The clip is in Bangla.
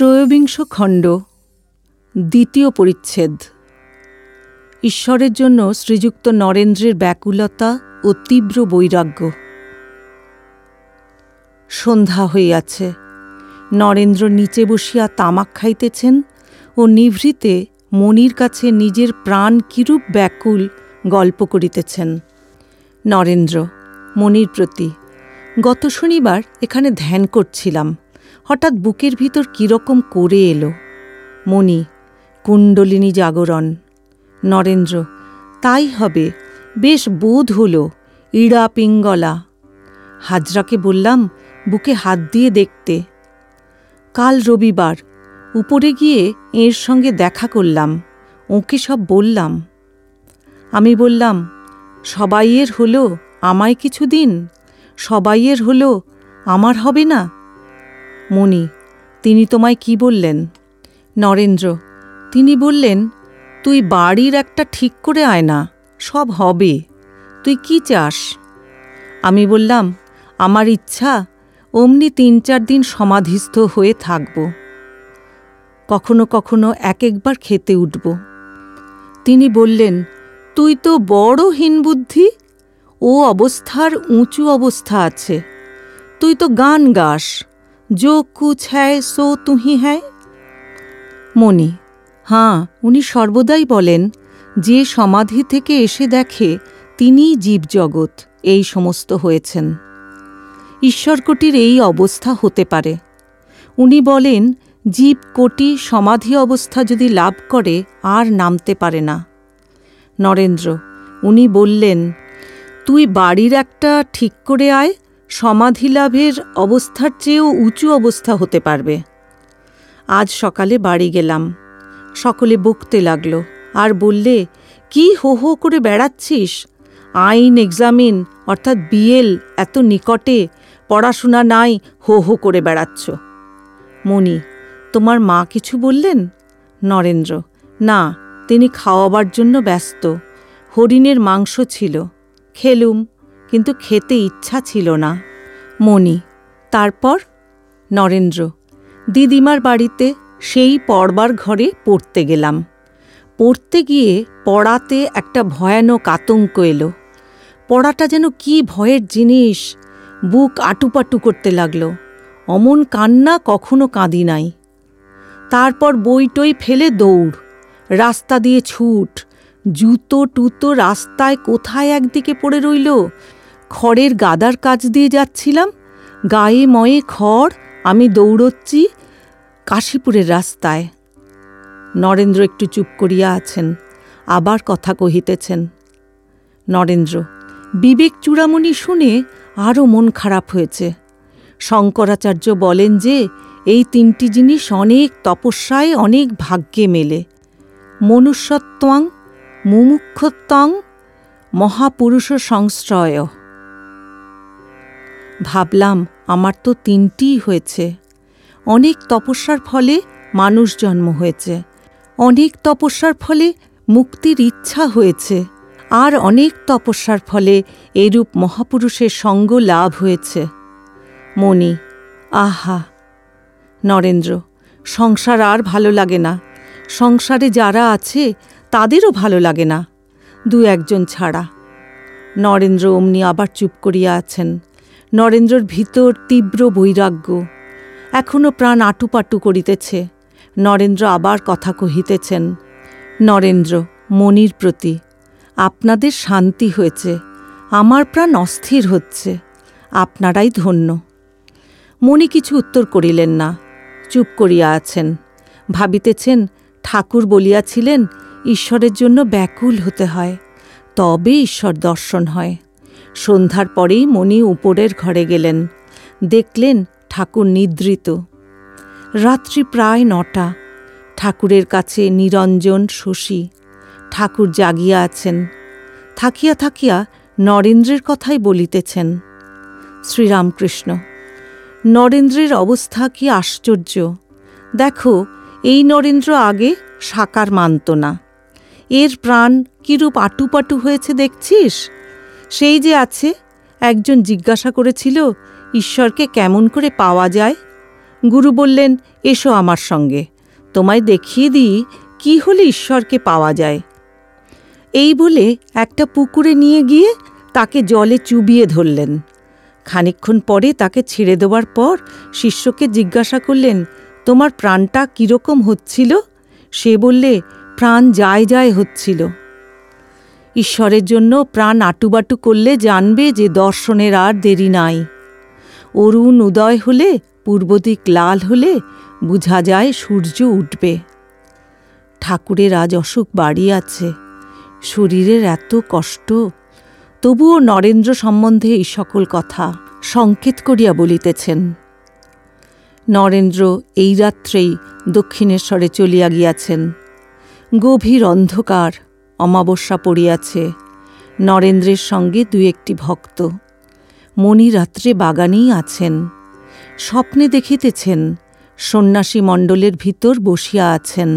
ত্রয়োবিংশ খণ্ড, দ্বিতীয় পরিচ্ছেদ। ঈশ্বরের জন্য শ্রীযুক্ত নরেন্দ্রের ব্যাকুলতা ও তীব্র বৈরাগ্য। সন্ধ্যা হইয়াছে। নরেন্দ্র নিচে বসিয়া তামাক খাইতেছেন ও নিভৃতে মনির কাছে নিজের প্রাণ কিরূপ ব্যাকুল গল্প করিতেছেন। নরেন্দ্র, মনির প্রতি, গত শনিবার এখানে ধ্যান করছিলাম। হঠাৎ বুকের ভিতর কীরকম করে এলো। মণি, কুণ্ডলিনী জাগরণ। নরেন্দ্র, তাই হবে, বেশ বোধ হল, ইড়া পিঙ্গলা। হাজরাকে বললাম, বুকে হাত দিয়ে দেখতে। কাল রবিবার, উপরে গিয়ে এর সঙ্গে দেখা করলাম, ওকে সব বললাম। আমি বললাম, সবাইয়ের হলো আমায় কিছু দিন, সবাইয়ের হলো আমার হবে না? মণি, তিনি তোমায় কি বললেন? নরেন্দ্র, তিনি বললেন, তুই বাড়ির একটা ঠিক করে আয় না, সব হবে। তুই কি চাস? আমি বললাম, আমার ইচ্ছা, অমনি তিন চার দিন সমাধিস্থ হয়ে থাকব। কখনো কখনো এক একবার খেতে উঠব। তিনি বললেন, তুই তো বড় হীনবুদ্ধি ও অবস্থার উঁচু অবস্থা আছে। তুই তো গান গাস যো কুছ হ্যায় সো তুহি হ্যায় মণি হাঁ উনি সর্বদাই বলেন, যে সমাধি থেকে এসে দেখে তিনিই জীবজগৎ, এই সমস্ত হয়েছেন। ঈশ্বরকোটির এই অবস্থা হতে পারে। উনি বলেন জীব কোটি সমাধি অবস্থা যদি লাভ করে, আর নামতে পারে না। নরেন্দ্র, উনি বললেন, তুই বাড়ির একটা ঠিক করে আয় সমাধি লাভের অবস্থার চেয়েও উঁচু অবস্থা হতে পারবে। আজ সকালে বাড়ি গেলাম। সকলে বকতে লাগল। আর বললে, কি হো হো করে বেড়াচ্ছিস? আইন, এক্সামিন, অর্থাৎ বিএল এত নিকটে পড়াশোনা নাই, হো হো করে বেড়াচ্ছ। মণি, তোমার মা কিছু বললেন? নরেন্দ্র, না, তিনি খাওয়াবার জন্য ব্যস্ত। হরিণের মাংস ছিল। খেলুম। কিন্তু খেতে ইচ্ছা ছিল না। মণি, তারপর? নরেন্দ্র, দিদিমার বাড়িতে সেই পড়বার ঘরে পড়তে গেলাম। পড়তে গিয়ে পড়াতে একটা ভয়ানক আতঙ্ক এলো। পড়াটা যেন কি ভয়ের জিনিস, বুক আটুপাটু করতে লাগল। অমন কান্না কখনো কাঁদি নাই। তারপর বই টই ফেলে দৌড়, রাস্তা দিয়ে ছুট, জুতো টুতো রাস্তায় কোথায় একদিকে পড়ে রইল? খড়ের গাদার কাজ দিয়ে যাচ্ছিলাম। গায়ে ময়ে খড়, আমি দৌড়চ্ছি কাশীপুরের রাস্তায়। নরেন্দ্র একটু চুপ করিয়া আছেন, আবার কথা কহিতেছেন। নরেন্দ্র, বিবেক চূড়ামণি শুনে আরও মন খারাপ হয়েছে। শঙ্করাচার্য বলেন যে, এই তিনটি জিনিস অনেক তপস্যায় অনেক ভাগ্যে মেলে। মনুষ্যত্বং, মুমুক্ষত্বং মহাপুরুষ সংশ্রয় ভাবলাম, আমার তো তিনটিই হয়েছে। অনেক তপস্যার ফলে মানুষ জন্ম হয়েছে। অনেক তপস্যার ফলে মুক্তির ইচ্ছা হয়েছে। আর অনেক তপস্যার ফলে এরূপ মহাপুরুষের সঙ্গ লাভ হয়েছে। মণি, আহা! নরেন্দ্র, সংসার আর ভালো লাগে না। সংসারে যারা আছে, তাদেরও ভালো লাগে না। দু একজন ছাড়া। নরেন্দ্র অমনি আবার চুপ করিয়া আছেন। নরেন্দ্রর ভিতর তীব্র বৈরাগ্য। এখনও প্রাণ আটুপাটু করিতেছে। নরেন্দ্র আবার কথা কহিতেছেন, নরেন্দ্র, মনির প্রতি আপনাদের শান্তি হয়েছে। আমার প্রাণ অস্থির হচ্ছে। আপনারাই ধন্য মণি কিছু উত্তর করিলেন না। চুপ করিয়া আছেন। ভাবিতেছেন, ঠাকুর বলিয়াছিলেন, ঈশ্বরের জন্য ব্যাকুল হতে হয়। তবে ঈশ্বর দর্শন হয়। সন্ধ্যার পরেই মণি উপরের ঘরে গেলেন। দেখলেন ঠাকুর নিদ্রিত। রাত্রি প্রায় নটা। ঠাকুরের কাছে নিরঞ্জন শশী। ঠাকুর জাগিয়া আছেন। থাকিয়া থাকিয়া নরেন্দ্রের কথাই বলিতেছেন, শ্রীরামকৃষ্ণ, নরেন্দ্রের অবস্থা কি আশ্চর্য। দেখো, এই নরেন্দ্র আগে সাকার মানত না। এর প্রাণ কিরূপ আটুপাটু হয়েছে দেখছিস? সেই যে আছে, একজন জিজ্ঞাসা করেছিল, ঈশ্বরকে কেমন করে পাওয়া যায়? গুরু বললেন, এসো আমার সঙ্গে, তোমায় দেখিয়ে দিই কি হলে ঈশ্বরকে পাওয়া যায়। এই বলে একটা পুকুরে নিয়ে গিয়ে তাকে জলে চুবিয়ে ধরলেন। খানিক্ষণ পরে তাকে ছেড়ে দেওয়ার পর শিষ্যকে জিজ্ঞাসা করলেন, তোমার প্রাণটা কীরকম হচ্ছিল? সে বললে, প্রাণ যায় যায় হচ্ছিল। ঈশ্বরের জন্য প্রাণ আটুবাটু করলে জানবে যে দর্শনের আর দেরি নাই। অরুণ উদয় হলে, পূর্বদিক লাল হলে বুঝা যায় সূর্য উঠবে। ঠাকুরের আজ অসুখ বাড়ি আছে, শরীরের এত কষ্ট। তবুও নরেন্দ্র সম্বন্ধে এই সকল কথা সংকেত করিয়া বলিতেছেন। নরেন্দ্র এই রাত্রেই দক্ষিণেশ্বরে চলিয়া গিয়াছেন। গভীর অন্ধকার অমাবস্যা পড়িয়াছে। নরেন্দ্রের সঙ্গে দু একটি ভক্ত। মণি রাত্রে বাগানেই আছেন। স্বপ্নে দেখিতেছেন সন্ন্যাসী মণ্ডলের ভিতর বসিয়া আছেন।